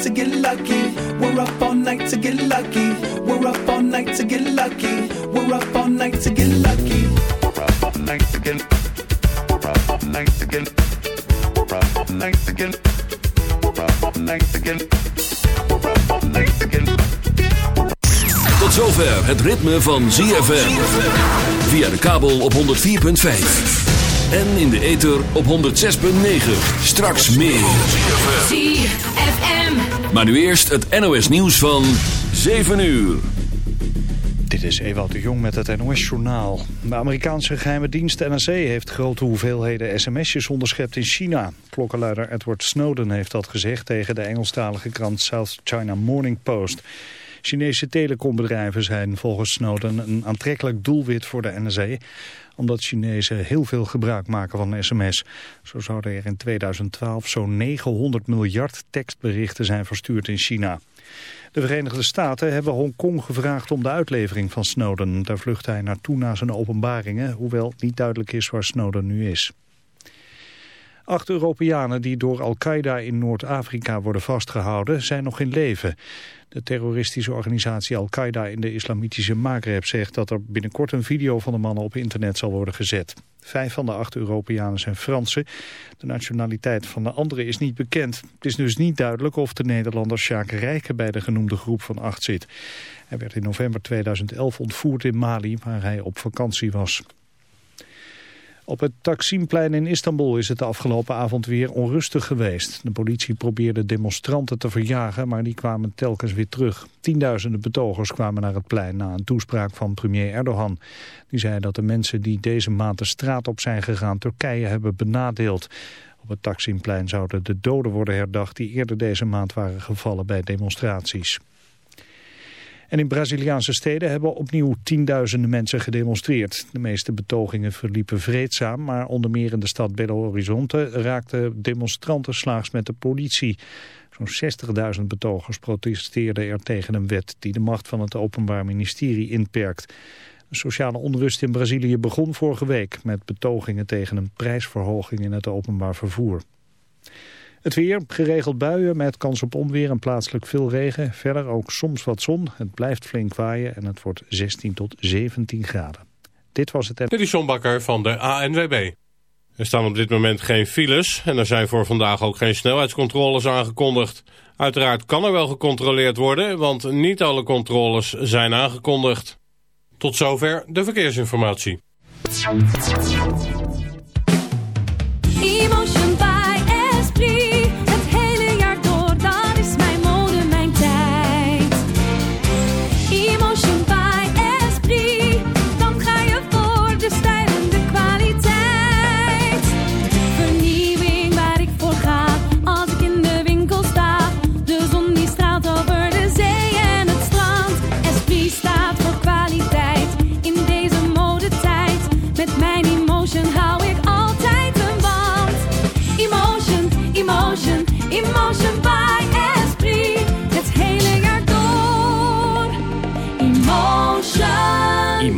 night to get lucky. We're up all night to get lucky. We're up all night to get lucky. We're up all night to get lucky. We're up all night to get. We're up all night to get. We're up all night to get. We're up all night to get. We're up all night to get. Tot zover het ritme van ZFM. Via de kabel op 104.5. En in de ether op 106.9. Straks meer. Maar nu eerst het NOS nieuws van 7 uur. Dit is Ewout de Jong met het NOS-journaal. De Amerikaanse geheime dienst NSC heeft grote hoeveelheden sms'jes onderschept in China. Klokkenluider Edward Snowden heeft dat gezegd tegen de Engelstalige krant South China Morning Post. Chinese telecombedrijven zijn volgens Snowden een aantrekkelijk doelwit voor de NSA... omdat Chinezen heel veel gebruik maken van sms. Zo zouden er in 2012 zo'n 900 miljard tekstberichten zijn verstuurd in China. De Verenigde Staten hebben Hongkong gevraagd om de uitlevering van Snowden. Daar vlucht hij naartoe na zijn openbaringen, hoewel niet duidelijk is waar Snowden nu is. Acht Europeanen die door Al-Qaeda in Noord-Afrika worden vastgehouden zijn nog in leven. De terroristische organisatie Al-Qaeda in de islamitische Maghreb zegt dat er binnenkort een video van de mannen op internet zal worden gezet. Vijf van de acht Europeanen zijn Fransen. De nationaliteit van de andere is niet bekend. Het is dus niet duidelijk of de Nederlander Sjaak Rijken bij de genoemde groep van acht zit. Hij werd in november 2011 ontvoerd in Mali waar hij op vakantie was. Op het Taksimplein in Istanbul is het de afgelopen avond weer onrustig geweest. De politie probeerde demonstranten te verjagen, maar die kwamen telkens weer terug. Tienduizenden betogers kwamen naar het plein na een toespraak van premier Erdogan. Die zei dat de mensen die deze maand de straat op zijn gegaan Turkije hebben benadeeld. Op het Taksimplein zouden de doden worden herdacht die eerder deze maand waren gevallen bij demonstraties. En in Braziliaanse steden hebben opnieuw tienduizenden mensen gedemonstreerd. De meeste betogingen verliepen vreedzaam, maar onder meer in de stad Belo Horizonte raakten demonstranten slaags met de politie. Zo'n 60.000 betogers protesteerden er tegen een wet die de macht van het Openbaar Ministerie inperkt. Sociale onrust in Brazilië begon vorige week met betogingen tegen een prijsverhoging in het openbaar vervoer. Het weer, geregeld buien met kans op onweer en plaatselijk veel regen. Verder ook soms wat zon. Het blijft flink waaien en het wordt 16 tot 17 graden. Dit was het... Dit is van de ANWB. Er staan op dit moment geen files en er zijn voor vandaag ook geen snelheidscontroles aangekondigd. Uiteraard kan er wel gecontroleerd worden, want niet alle controles zijn aangekondigd. Tot zover de verkeersinformatie.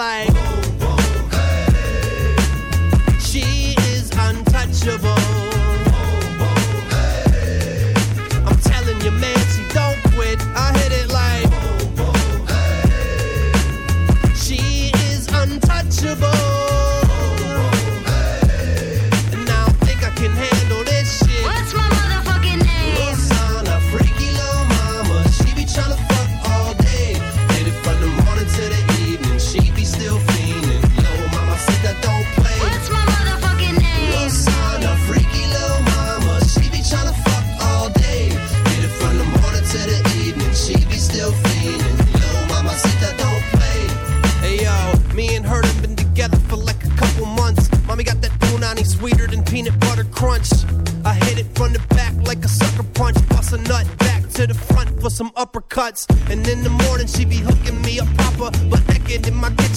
like And in the morning, she be hooking me up proper, but naked in my kitchen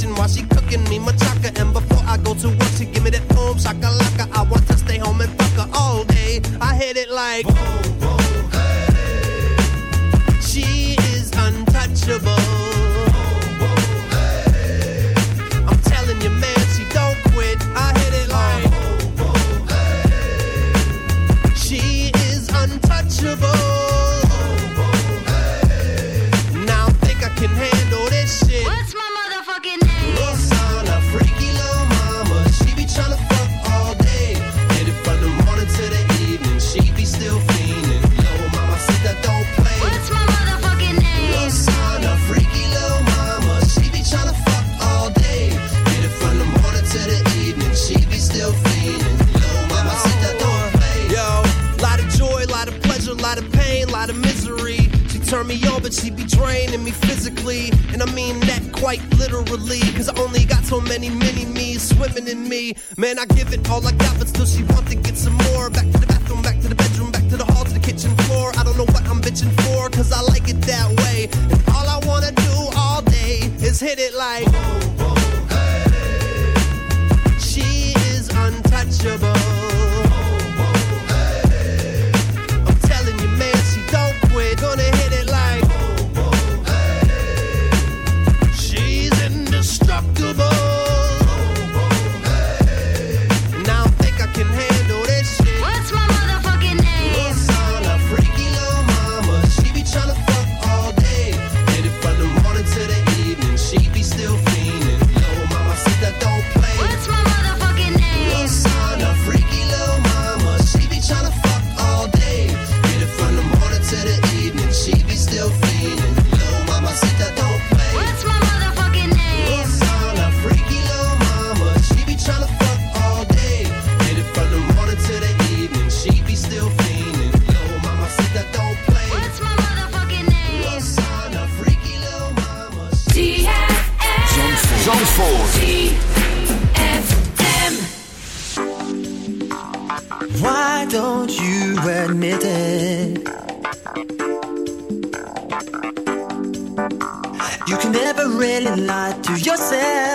Man, I give it all I to yourself.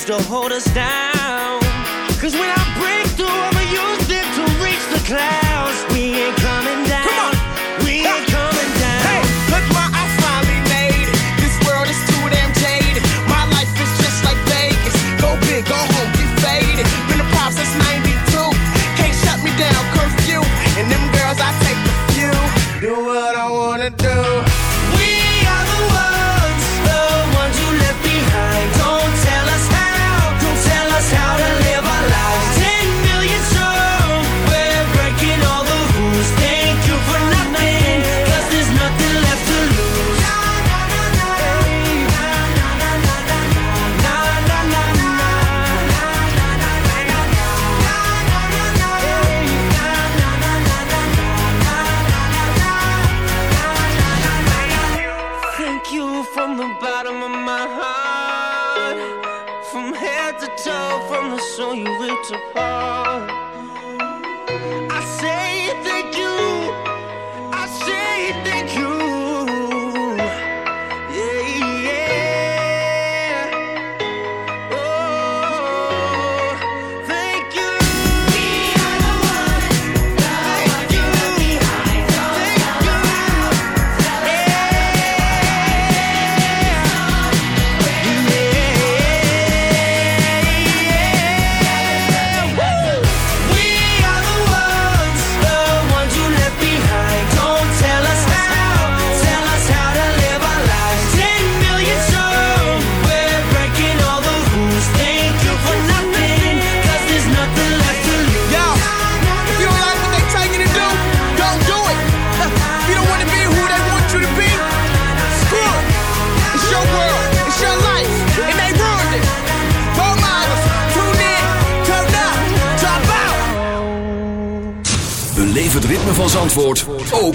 Used to hold us down. Cause when I break through, I'ma use them to reach the clouds.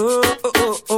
Oh, oh, oh, oh,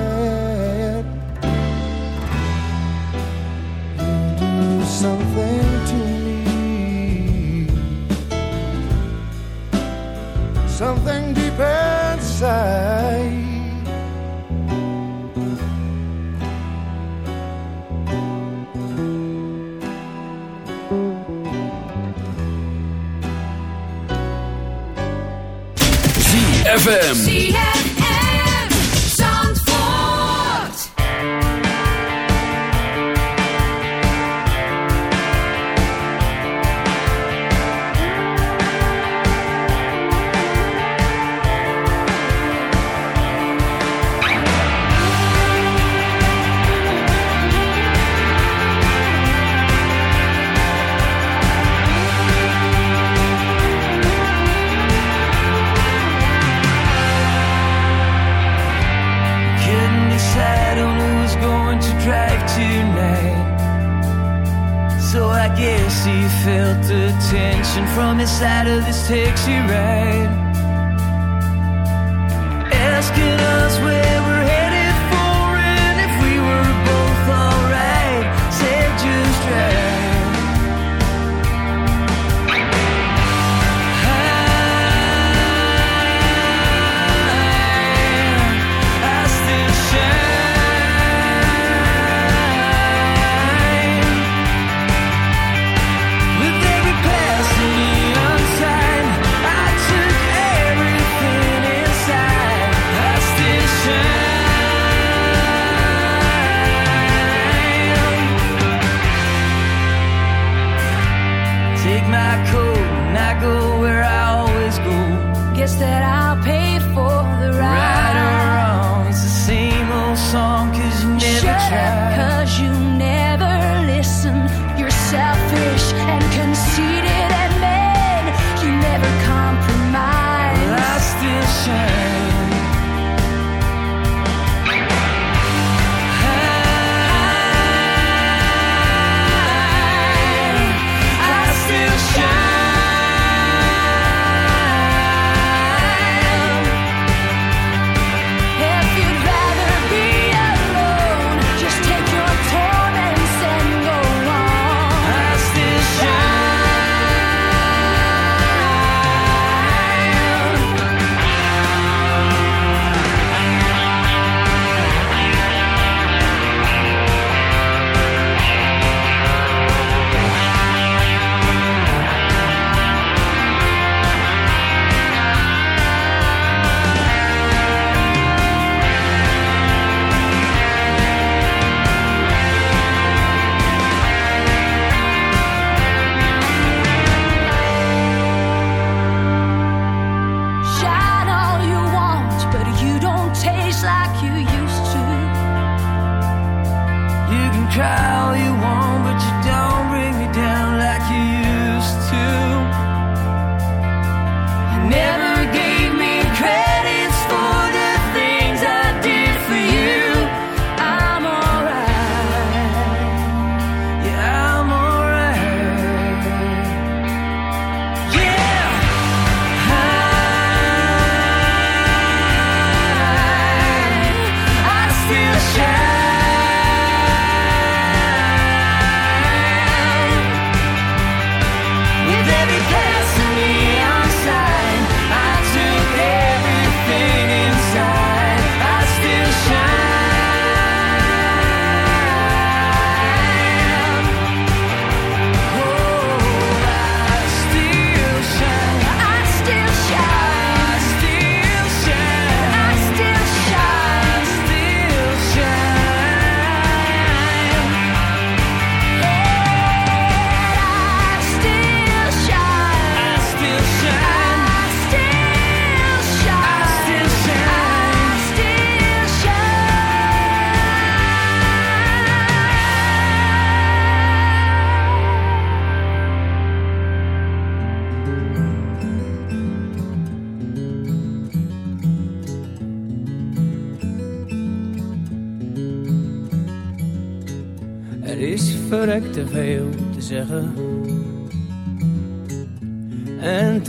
something deep inside. ZFM. try.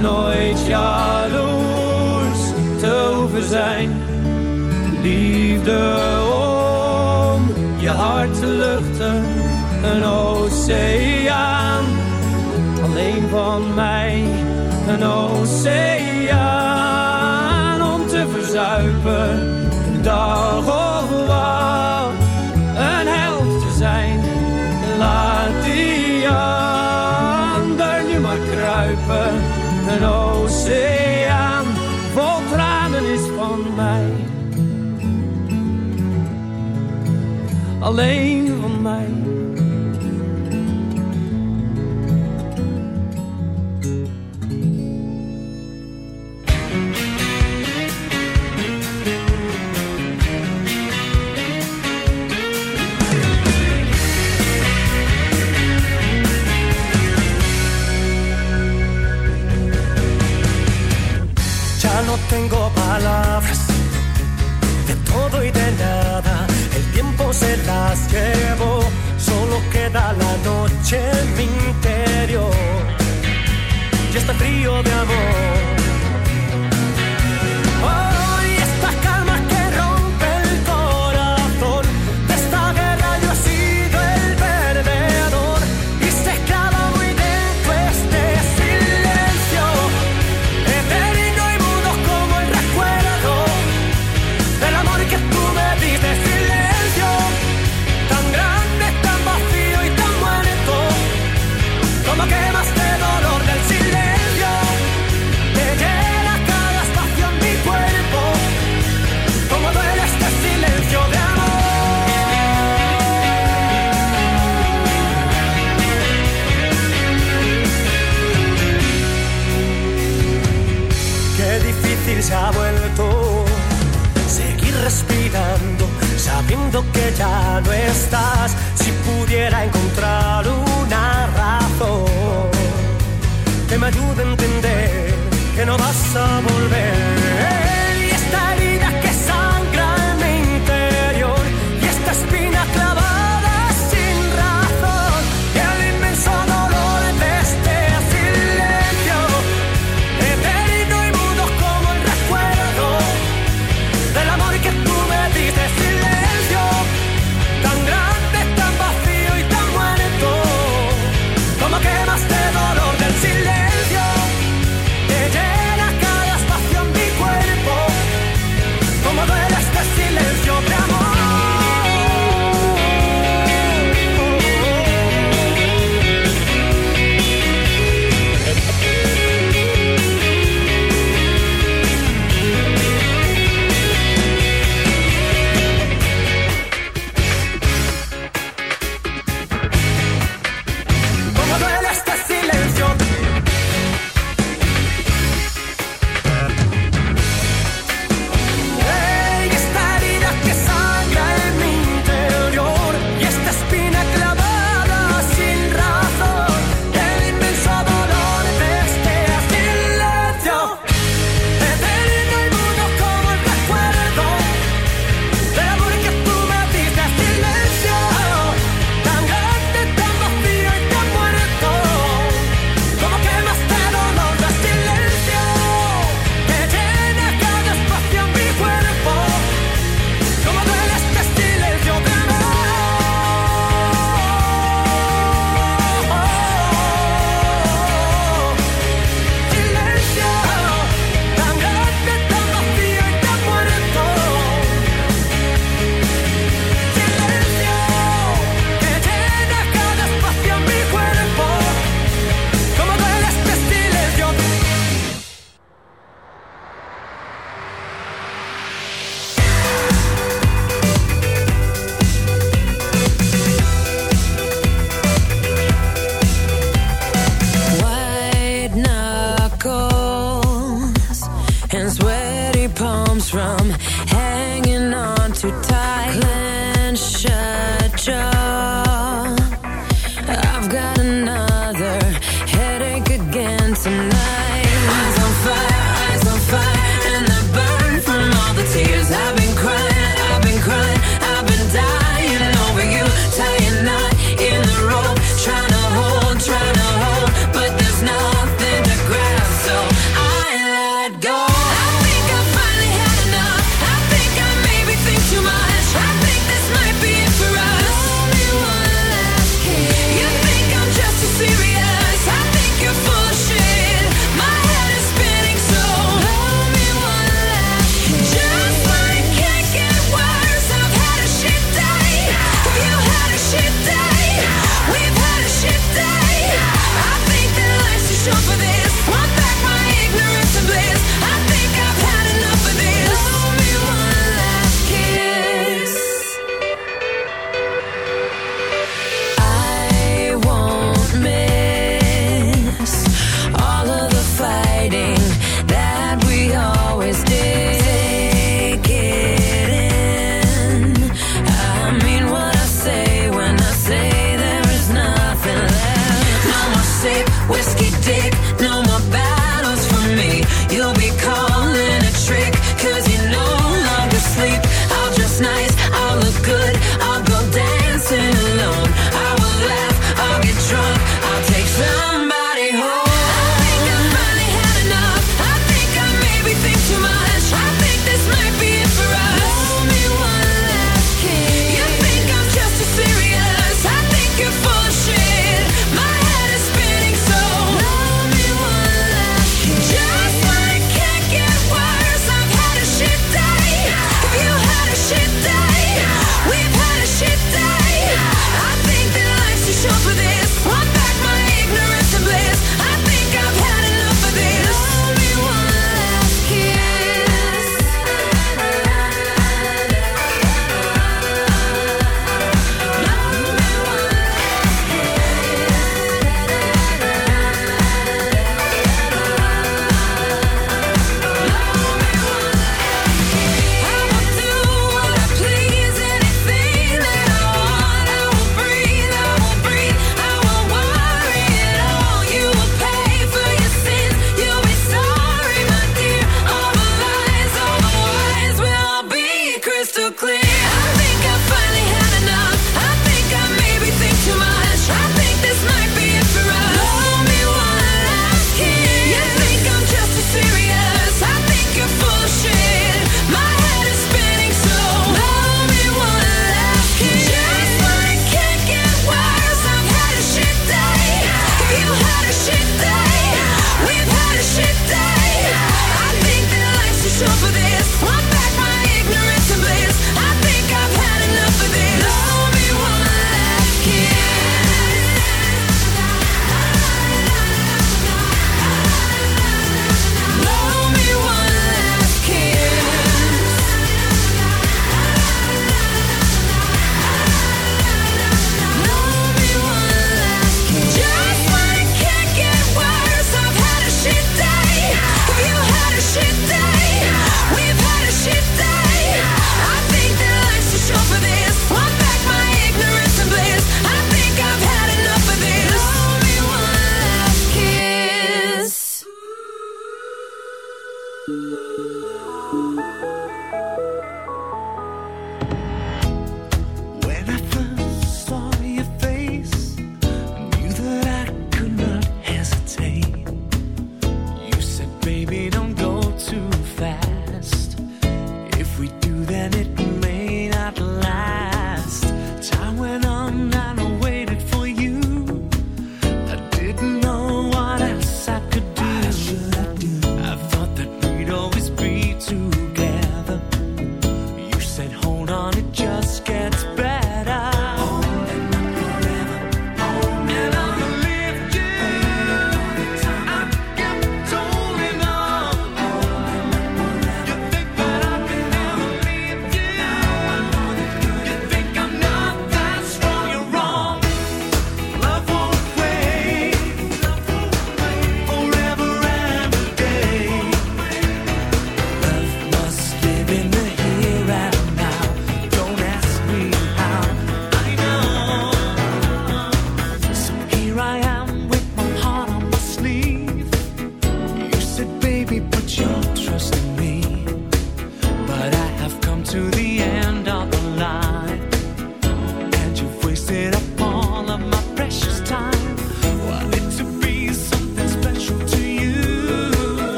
Nooit jaloers te hoeven zijn. Liefde om je hart te luchten. Een oceaan alleen van mij. Een oceaan om te verzuipen. Dag of wat, een held te zijn. Laat die ander nu maar kruipen. Alleen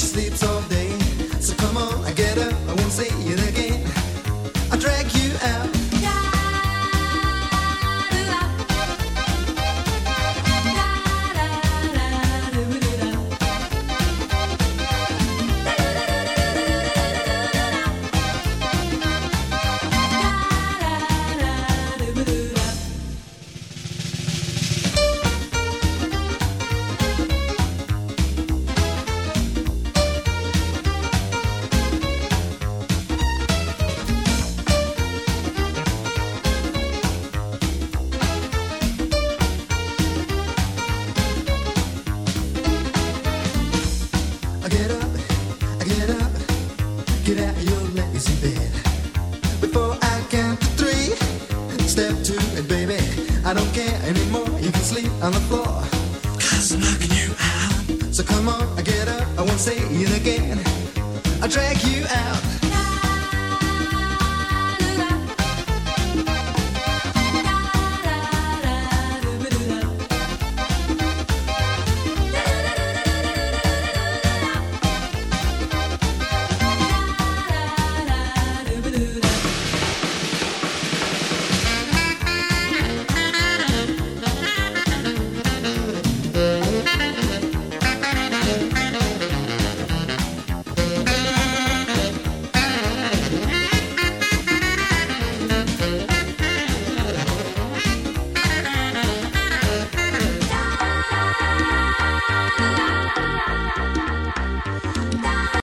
sleeps